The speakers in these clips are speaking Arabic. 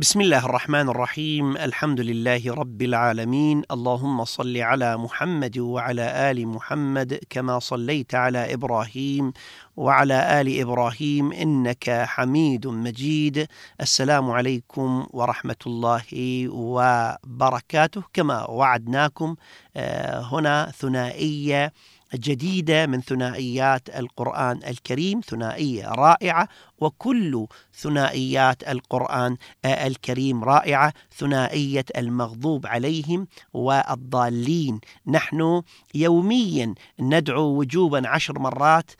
بسم الله الرحمن الرحيم الحمد لله رب العالمين اللهم صل على محمد وعلى ال محمد كما صليت على إبراهيم وعلى ال إبراهيم انك حميد مجيد السلام عليكم ورحمه الله وبركاته كما وعدناكم هنا ثنائيه جديدة من ثنائيات القرآن الكريم ثنائية رائعة وكل ثنائيات القرآن الكريم رائعة ثنائية المغضوب عليهم والضالين. نحن يوميا ندعو وجوبا عشر مرات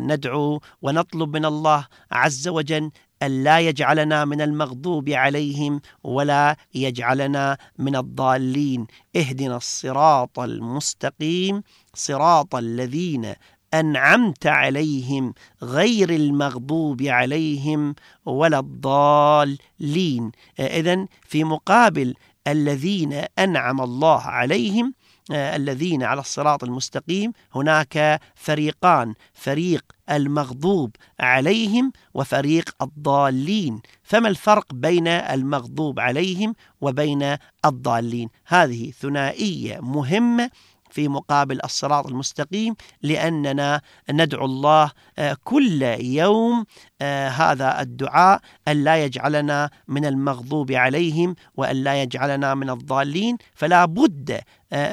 ندعو ونطلب من الله عز وجل أن لا يجعلنا من المغضوب عليهم ولا يجعلنا من الضالين. اهدنا الصراط المستقيم صراط الذين أنعمت عليهم غير المغضوب عليهم ولا الضالين. إذن في مقابل الذين أنعم الله عليهم الذين على الصراط المستقيم هناك فريقان فريق المغضوب عليهم وفريق الضالين. فما الفرق بين المغضوب عليهم وبين الضالين؟ هذه ثنائية مهمة في مقابل الصراط المستقيم لأننا ندعو الله كل يوم هذا الدعاء أن لا يجعلنا من المغضوب عليهم وأن لا يجعلنا من الضالين. فلا بد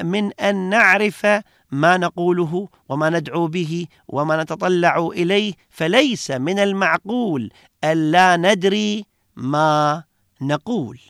من أن نعرف ما نقوله وما ندعو به وما نتطلع إليه. فليس من المعقول أن لا ندري ما نقول.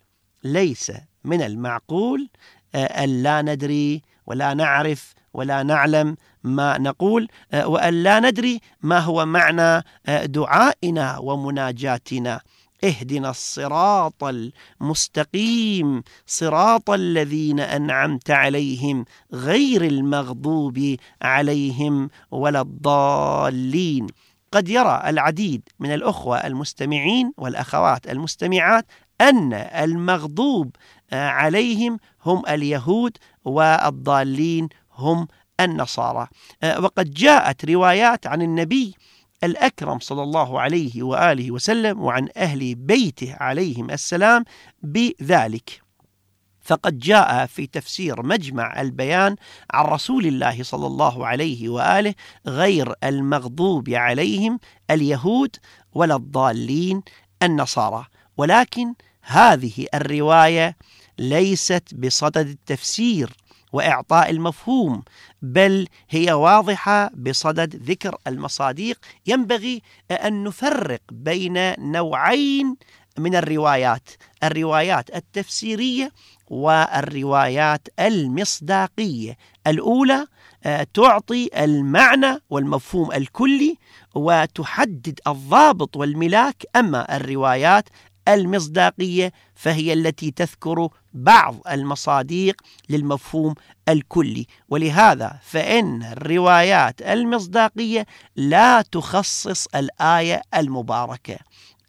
ليس من المعقول أن لا ندري ولا نعرف ولا نعلم ما نقول وأن لا ندري ما هو معنى دعائنا ومناجاتنا. اهدنا الصراط المستقيم صراط الذين أنعمت عليهم غير المغضوب عليهم ولا الضالين. قد يرى العديد من الأخوة المستمعين والأخوات المستمعات أن المغضوب عليهم هم اليهود والضالين هم النصارى. وقد جاءت روايات عن النبي الأكرم صلى الله عليه وآله وسلم وعن أهل بيته عليهم السلام بذلك. فقد جاء في تفسير مجمع البيان عن رسول الله صلى الله عليه وآله غير المغضوب عليهم اليهود ولا الضالين النصارى. ولكن هذه الرواية ليست بصدد التفسير وإعطاء المفهوم بل هي واضحة بصدد ذكر المصاديق. ينبغي أن نفرق بين نوعين من الروايات الروايات التفسيرية والروايات المصداقية. الأولى تعطي المعنى والمفهوم الكلي وتحدد الضابط والملاك. أما الروايات المصداقية فهي التي تذكر بعض المصاديق للمفهوم الكلي. ولهذا فإن الروايات المصداقية لا تخصص الآية المباركة.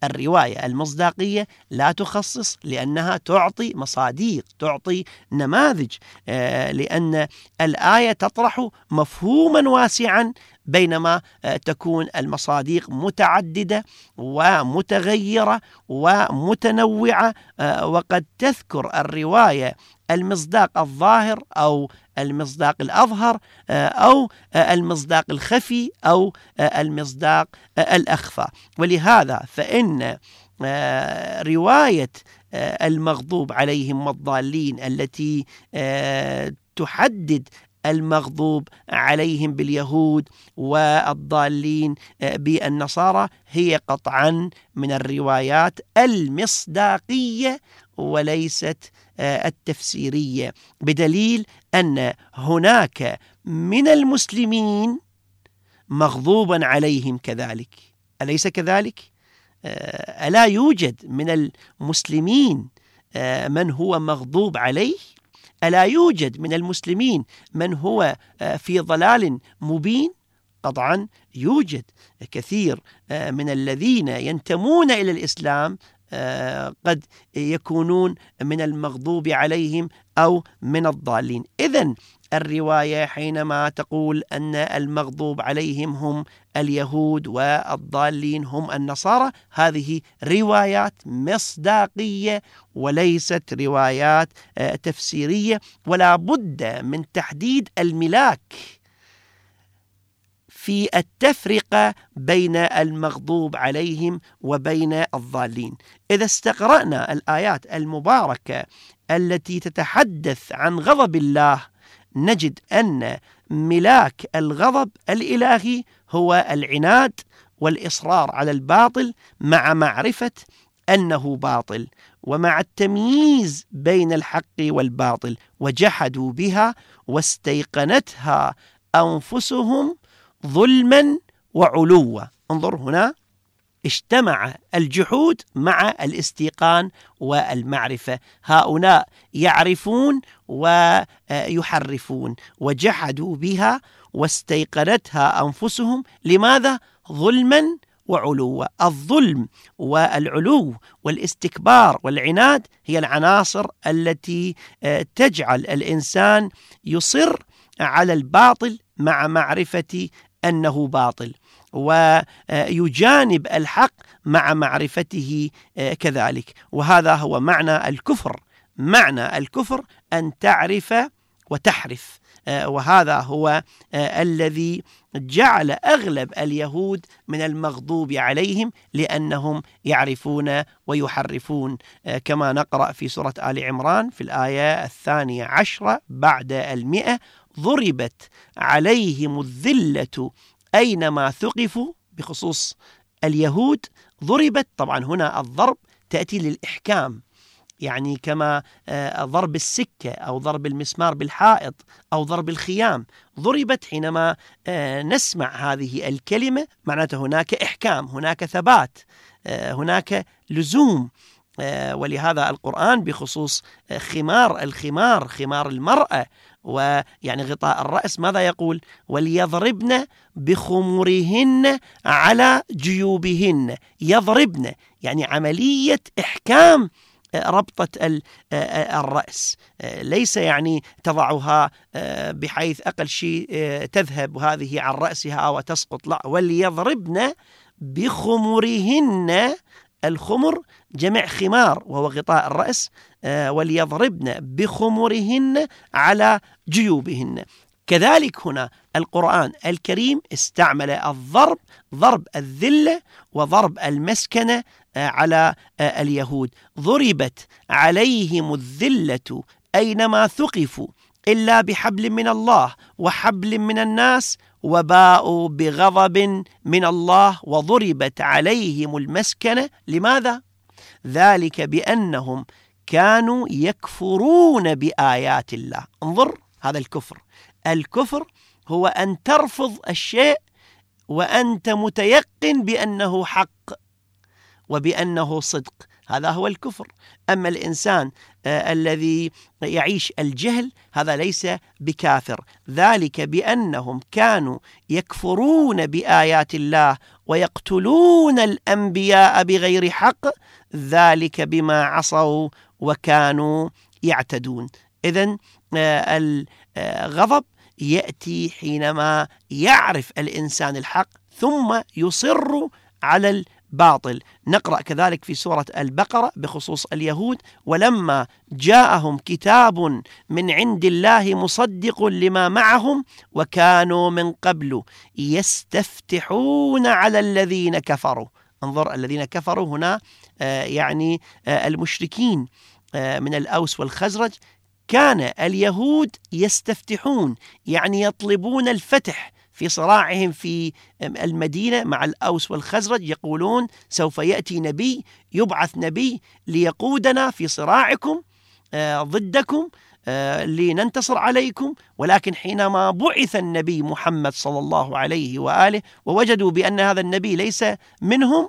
الرواية المصداقية لا تخصص لأنها تعطي مصاديق تعطي نماذج آه، لأن الآية تطرح مفهوما واسعا بينما آه، تكون المصاديق متعددة ومتغيرة ومتنوعة آه، وقد تذكر الرواية المصداق الظاهر أو المصداق الأظهر آه، أو المصداق الخفي أو المصداق الأخفى. ولهذا فإن رواية المغضوب عليهم والضالين التي تحدد المغضوب عليهم باليهود والضالين آه، بالنصارى هي قطعا من الروايات المصداقية وليست آه، التفسيرية بدليل أن هناك من المسلمين مغضوبا عليهم كذلك. أليس كذلك؟ آه، ألا يوجد من المسلمين من هو مغضوب عليه؟ ألا يوجد من المسلمين من هو آه، في ضلال مبين؟ قطعا يوجد كثير آه، من الذين ينتمون إلى الإسلام آه، قد يكونون من المغضوب عليهم أو من الضالين. إذن الرواية حينما تقول أن المغضوب عليهم هم اليهود والضالين هم النصارى هذه روايات مصداقية وليست روايات آه، تفسيرية ولا بد من تحديد الملاك. في التفرقة بين المغضوب عليهم وبين الضالين. إذا استقرأنا الآيات المباركة التي تتحدث عن غضب الله نجد أن ملاك الغضب الإلهي هو العناد والإصرار على الباطل مع معرفة أنه باطل ومع التمييز بين الحق والباطل وجحدوا بها واستيقنتها أنفسهم ظلما وعلوا. انظر هنا اجتمع الجحود مع الاستيقان والمعرفة. هؤلاء يعرفون ويحرفون. وجحدوا بها واستيقنتها أنفسهم. لماذا؟ ظلما وعلوا. الظلم والعلو والاستكبار والعناد هي العناصر التي تجعل الإنسان يصر على الباطل مع معرفة أنه باطل ويجانب الحق مع معرفته آه، كذلك. وهذا هو معنى الكفر. معنى الكفر أن تعرف وتحرف آه، وهذا هو آه، الذي جعل أغلب اليهود من المغضوب عليهم لأنهم يعرفون ويحرفون كما نقرأ في سورة آل عمران في الآية الثانية عشرة بعد المئة. ضربت عليهم الذلة أينما ثقفوا بخصوص اليهود ضربت. طبعا هنا الضرب تأتي للإحكام يعني كما آه، ضرب السكة أو ضرب المسمار بالحائط أو ضرب الخيام. ضربت حينما آه، نسمع هذه الكلمة معناته هناك إحكام هناك ثبات آه، هناك لزوم ولهذا القرآن بخصوص خمار الخمار خمار المرأة ويعني غطاء الرأس ماذا يقول؟ وليضربن بخمرهن على جيوبهن. يضربن يعني عملية إحكام ربطة الرأس. ليس يعني تضعها بحيث أقل شيء تذهب هذه عن رأسها وتسقط. لا وليضربن بخمرهن. الخمر جمع خمار وهو غطاء الرأس آه، وليضربن بخمرهن على جيوبهن. كذلك هنا القرآن الكريم استعمل الضرب ضرب الذلة وضرب المسكنة آه، على آه، اليهود. ضربت عليهم الذلة أينما ثقفوا إلا بحبل من الله وحبل من الناس وباءوا بغضب من الله وضربت عليهم المسكنة. لماذا؟ ذلك بأنهم كانوا يكفرون بآيات الله. انظر هذا الكفر. الكفر هو أن ترفض الشيء وأنت متيقن بأنه حق وبأنه صدق. هذا هو الكفر. أما الإنسان آه الذي يعيش الجهل هذا ليس بكافر. ذلك بأنهم كانوا يكفرون بآيات الله ويقتلون الأنبياء بغير حق ذلك بما عصوا وكانوا يعتدون. إذا آه، الغضب يأتي حينما يعرف الإنسان الحق ثم يصر على باطل نقرأ كذلك في سورة البقرة بخصوص اليهود ولما جاءهم كتاب من عند الله مصدق لما معهم وكانوا من قبل يستفتحون على الذين كفروا. انظر الذين كفروا هنا آه، يعني آه، المشركين آه، من الأوس والخزرج. كان اليهود يستفتحون يعني يطلبون الفتح في صراعهم في المدينة مع الأوس والخزرج. يقولون سوف يأتي نبي يبعث نبي ليقودنا في صراعكم ضدكم. لننتصر عليكم. ولكن حينما بعث النبي محمد صلى الله عليه وآله ووجدوا بأن هذا النبي ليس منهم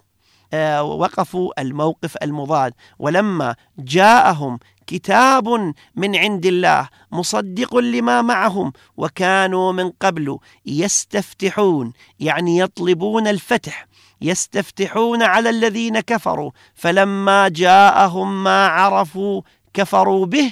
آه، وقفوا الموقف المضاد. ولما جاءهم كتاب من عند الله مصدق لما معهم وكانوا من قبل يستفتحون يعني يطلبون الفتح يستفتحون على الذين كفروا. فلما جاءهم ما عرفوا كفروا به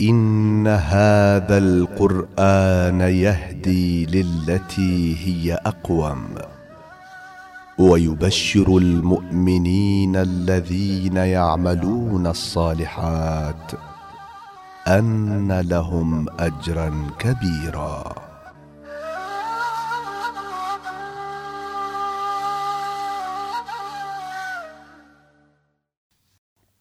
إن هذا القرآن يهدي للتي هي أقوم. ويبشر المؤمنين الذين يعملون الصالحات أن لهم أجرا كبيرا.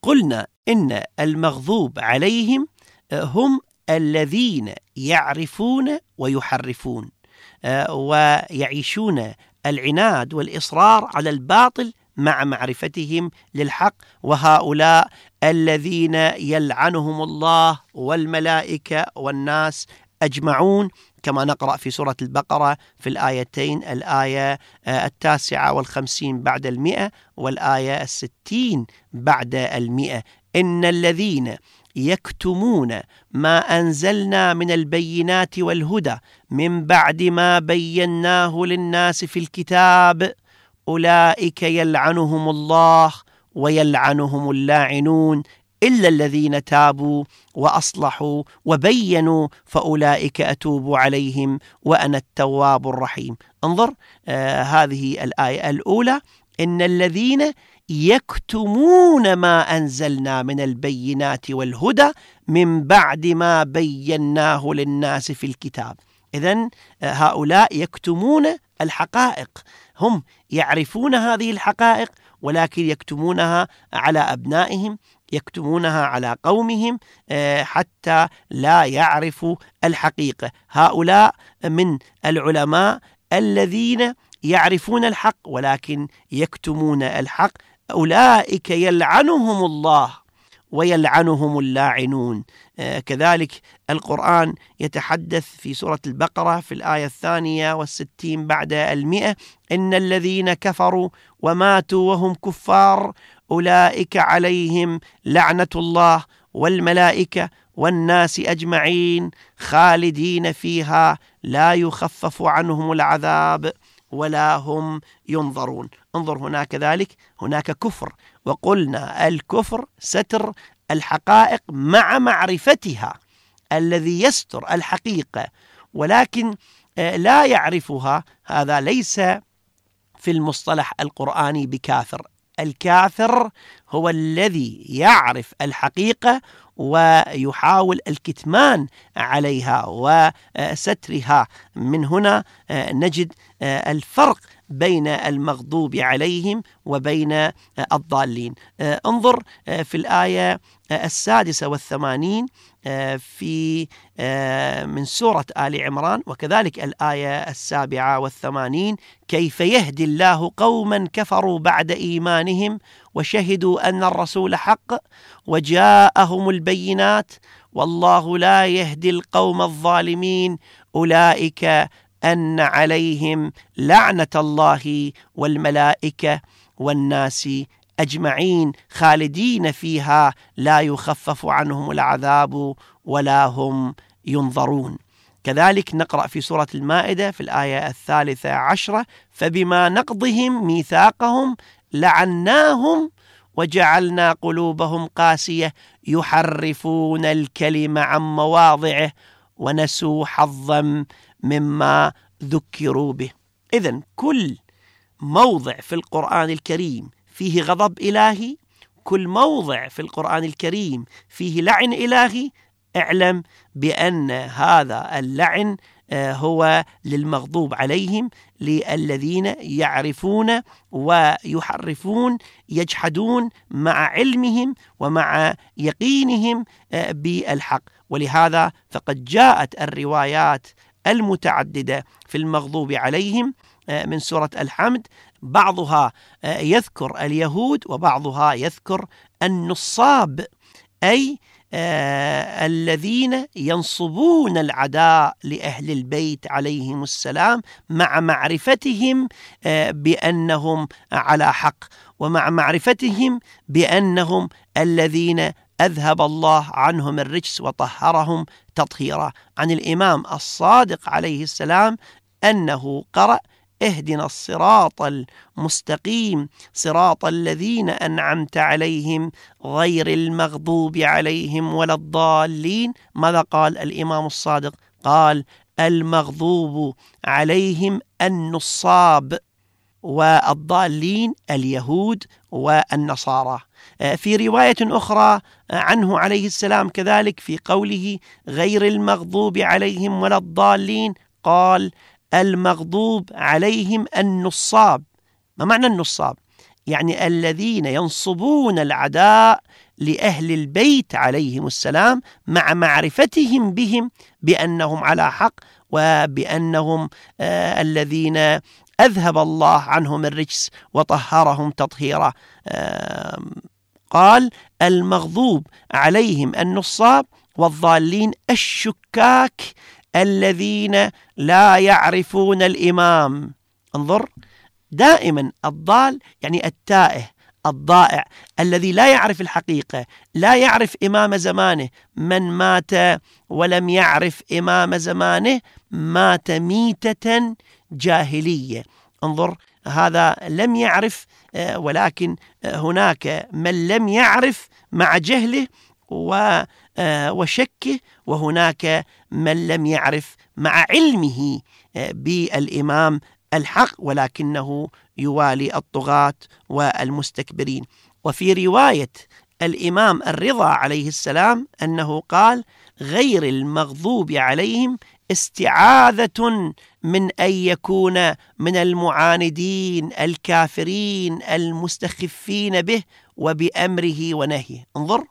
قلنا إن المغضوب عليهم هم الذين يعرفون ويحرفون آه، ويعيشون العناد والإصرار على الباطل مع معرفتهم للحق وهؤلاء الذين يلعنهم الله والملائكة والناس أجمعون كما نقرأ في سورة البقرة في الآيتين الآية آه، التاسعة والخمسين بعد المئة والآية الستين بعد المئة. إن الذين يكتمون ما أنزلنا من البينات والهدى من بعد ما بيناه للناس في الكتاب. أولئك يلعنهم الله ويلعنهم اللاعنون إلا الذين تابوا وأصلحوا وبينوا فأولئك أتوب عليهم وأنا التواب الرحيم. انظر آه هذه الآية الأولى. إن الذين يكتمون ما أنزلنا من البينات والهدى من بعد ما بيناه للناس في الكتاب. إذا آه، هؤلاء يكتمون الحقائق. هم يعرفون هذه الحقائق ولكن يكتمونها على أبنائهم يكتمونها على قومهم آه، حتى لا يعرفوا الحقيقة. هؤلاء من العلماء الذين يعرفون الحق ولكن يكتمون الحق أولئك يلعنهم الله ويلعنهم اللاعنون. آه، كذلك القرآن يتحدث في سورة البقرة في الآية الثانية والستين بعد المئة. إن الذين كفروا وماتوا وهم كفار أولئك عليهم لعنة الله والملائكة والناس أجمعين خالدين فيها. لا يخفف عنهم العذاب. ولا هم ينظرون. انظر هناك ذلك هناك كفر. وقلنا الكفر ستر الحقائق مع معرفتها الذي يستر الحقيقة ولكن آه، لا يعرفها. هذا ليس في المصطلح القرآني بكافر الكافر هو الذي يعرف الحقيقة ويحاول الكتمان عليها وسترها. من هنا آه، نجد آه، الفرق بين المغضوب عليهم وبين آه، الضالين. انظر في الآية السادسة والثمانين في من سورة آل عمران وكذلك الآية السابعة والثمانين كيف يهدي الله قوما كفروا بعد إيمانهم وشهدوا أن الرسول حق وجاءهم البينات والله لا يهدي القوم الظالمين أولئك أن عليهم لعنة الله والملائكة والناس أجمعين خالدين فيها لا يخفف عنهم العذاب ولا هم ينظرون. كذلك نقرأ في سورة المائدة في الآية الثالثة عشرة فبما نقضهم ميثاقهم لعناهم وجعلنا قلوبهم قاسية يحرفون الكلم عن مواضعه ونسوا حظا مما ذكروا به. إذا كل موضع في القرآن الكريم فيه غضب إلهي. كل موضع في القرآن الكريم فيه لعن إلهي. اعلم بأن هذا اللعن آه، هو للمغضوب عليهم للذين يعرفون ويحرفون يجحدون مع علمهم ومع يقينهم آه، بالحق. ولهذا فقد جاءت الروايات المتعددة في المغضوب عليهم آه، من سورة الحمد. بعضها يذكر اليهود وبعضها يذكر النصاب أي آه الذين ينصبون العداء لأهل البيت عليهم السلام مع معرفتهم آه بأنهم على حق ومع معرفتهم بأنهم الذين أذهب الله عنهم الرجس وطهرهم تطهيرا. عن الإمام الصادق عليه السلام أنه قرأ اهدنا الصراط المستقيم صراط الذين أنعمت عليهم غير المغضوب عليهم ولا الضالين. ماذا قال الإمام الصادق؟ قال المغضوب عليهم النصاب والضالين اليهود والنصارى. في رواية أخرى عنه عليه السلام كذلك في قوله غير المغضوب عليهم ولا الضالين. قال المغضوب عليهم النصاب ما معنى النصاب؟ يعني الذين ينصبون العداء لأهل البيت عليهم السلام مع معرفتهم بهم بأنهم على حق وبأنهم آه الذين أذهب الله عنهم الرجس وطهرهم تطهيرا آه قال المغضوب عليهم النصاب والضالين الشكاك الذين لا يعرفون الإمام. انظر دائما الضال يعني التائه الضائع الذي لا يعرف الحقيقة لا يعرف إمام زمانه. من مات ولم يعرف إمام زمانه مات ميتة جاهلية. انظر هذا لم يعرف ولكن هناك من لم يعرف مع جهله آه، وشكه وهناك من لم يعرف مع علمه آه، بالإمام الحق ولكنه يوالي الطغاة والمستكبرين. وفي رواية الإمام الرضا عليه السلام أنه قال غير المغضوب عليهم استعاذة من أن يكون من المعاندين الكافرين المستخفين به وبأمره ونهيه. انظر.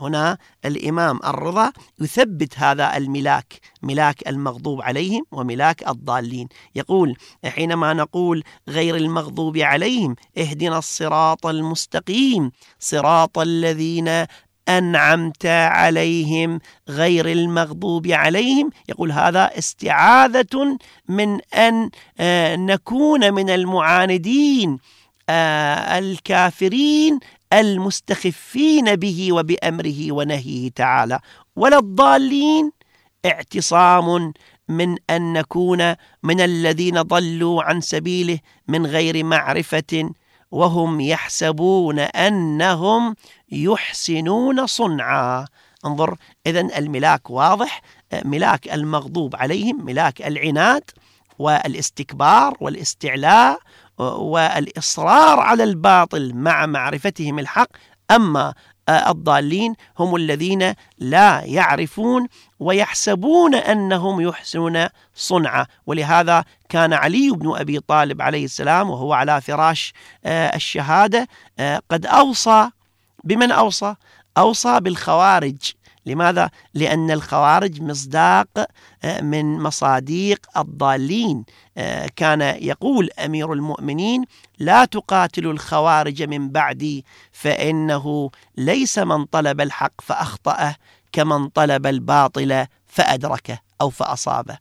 هنا الإمام الرضا يثبت هذا الملاك ملاك المغضوب عليهم وملاك الضالين. يقول حينما نقول غير المغضوب عليهم اهدنا الصراط المستقيم صراط الذين أنعمت عليهم غير المغضوب عليهم. يقول هذا استعاذة من أن آه، نكون من المعاندين آه، الكافرين المستخفين به وبأمره ونهيه تعالى. ولا الضالين اعتصام من أن نكون من الذين ضلوا عن سبيله من غير معرفة وهم يحسبون أنهم يحسنون صنعا. انظر إذا الملاك واضح ملاك المغضوب عليهم ملاك العناد والإستكبار والإستعلاء والإصرار على الباطل مع معرفتهم الحق أما الضالين هم الذين لا يعرفون ويحسبون أنهم يحسنون صنعا ولهذا كان علي بن أبي طالب عليه السلام وهو على فراش آه، الشهادة آه، قد أوصى بمن أوصى؟ أوصى بالخوارج لماذا؟ لأن الخوارج مصداق آه، من مصاديق الضالين. آه، كان يقول أمير المؤمنين لا تقاتلوا الخوارج من بعدي فإنه ليس من طلب الحق فأخطأه كمن طلب الباطل فأدركه أو فأصابه.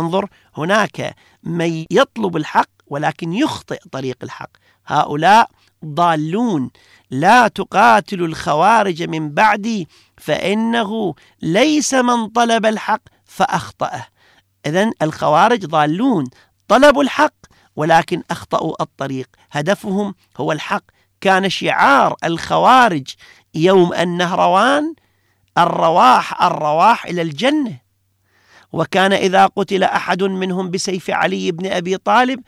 انظر هناك من يطلب الحق ولكن يخطئ طريق الحق. هؤلاء ضالون. لا تقاتلوا الخوارج من بعدي فإنه ليس من طلب الحق فأخطأه. إذا الخوارج ضالون طلبوا الحق ولكن أخطأوا الطريق. هدفهم هو الحق. كان شعار الخوارج يوم النهروان الرواح الرواح إلى الجنة. وكان إذا قتل أحد منهم بسيف علي بن أبي طالب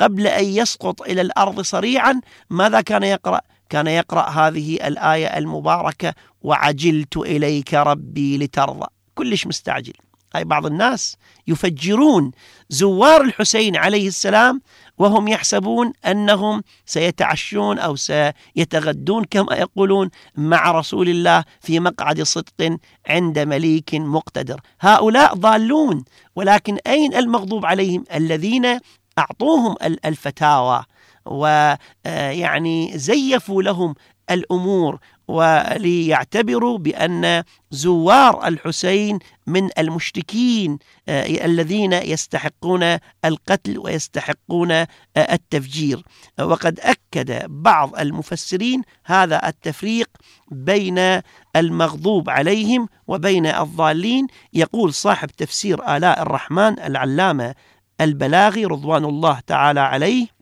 قبل أن يسقط إلى الأرض صريعا ماذا كان يقرأ؟ كان يقرأ هذه الآية المباركة وعجلت إليك ربي لترضى. كلش مستعجل. أي بعض الناس يفجرون زوار الحسين عليه السلام وهم يحسبون أنهم سيتعشون أو سيتغدون كما يقولون مع رسول الله في مقعد صدق عند مليك مقتدر. هؤلاء ضالون ولكن أين المغضوب عليهم؟ الذين أعطوهم الفتاوى. ويعني زيفوا لهم الأمور وليعتبروا بأن زوار الحسين من المشركين آه، الذين يستحقون القتل ويستحقون آه، التفجير. وقد أكد بعض المفسرين هذا التفريق بين المغضوب عليهم وبين الضالين. يقول صاحب تفسير آلاء الرحمن العلامة البلاغي رضوان الله تعالى عليه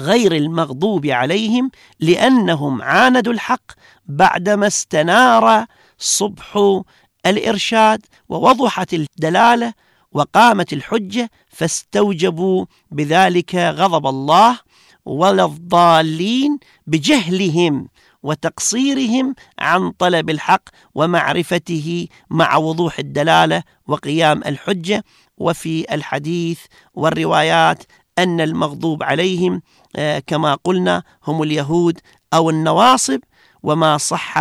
غير المغضوب عليهم لأنهم عاندوا الحق بعدما استنار صبح الإرشاد ووضحت الدلالة وقامت الحجة فاستوجبوا بذلك غضب الله ولا الضالين بجهلهم وتقصيرهم عن طلب الحق ومعرفته مع وضوح الدلالة وقيام الحجة. وفي الحديث والروايات أن المغضوب عليهم كما قلنا هم اليهود أو النواصب وما صح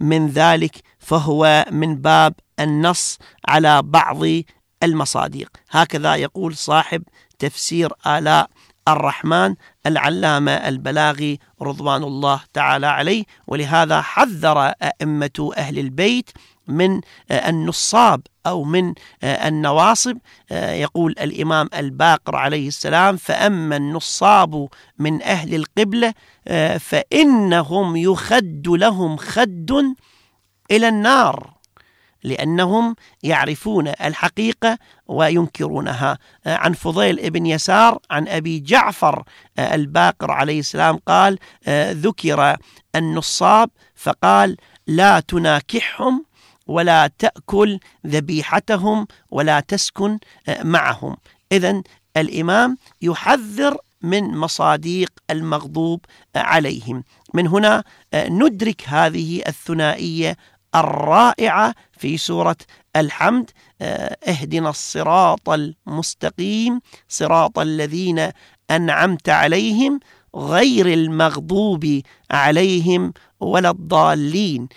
من ذلك فهو من باب النص على بعض المصادق هكذا يقول صاحب تفسير آلاء الرحمن العلامة البلاغي رضوان الله تعالى عليه ولهذا حذر أئمة أهل البيت من النصاب أو من النواصب. يقول الإمام الباقر عليه السلام فأما النصاب من أهل القبلة فإنهم يخد لهم خد إلى النار لأنهم يعرفون الحقيقة وينكرونها. عن فضيل ابن يسار عن أبي جعفر الباقر عليه السلام قال ذكر النصاب فقال لا تناكحهم ولا تأكل ذبيحتهم ولا تسكن معهم. إذا الإمام يحذر من مصاديق المغضوب عليهم. من هنا ندرك هذه الثنائية الرائعة في سورة الحمد اهدنا الصراط المستقيم صراط الذين أنعمت عليهم غير المغضوب عليهم ولا الضالين.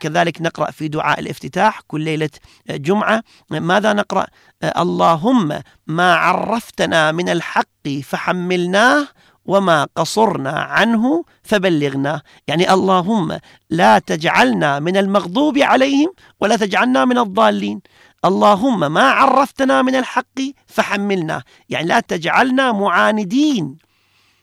كذلك نقرأ في دعاء الافتتاح كل ليلة جمعة. ماذا نقرأ؟ اللهم ما عرفتنا من الحق فحملناه وما قصرنا عنه فبلغنا. يعني اللهم لا تجعلنا من المغضوب عليهم ولا تجعلنا من الضالين. اللهم ما عرفتنا من الحق فحملنا يعني لا تجعلنا معاندين.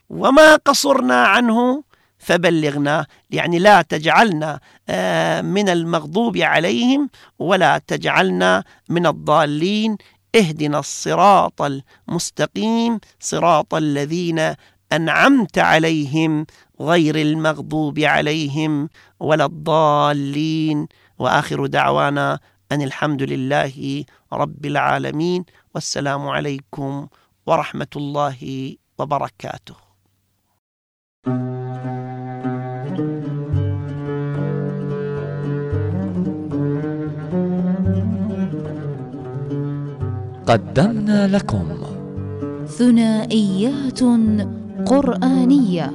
وما قصرنا عنه فبلغنا يعني لا تجعلنا آه، من المغضوب عليهم ولا تجعلنا من الضالين. اهدنا الصراط المستقيم صراط الذين أنعمت عليهم غير المغضوب عليهم ولا الضالين. وآخر دعوانا أن الحمد لله رب العالمين. والسلام عليكم ورحمة الله وبركاته. قدمنا لكم. ثنائيات قرآنية.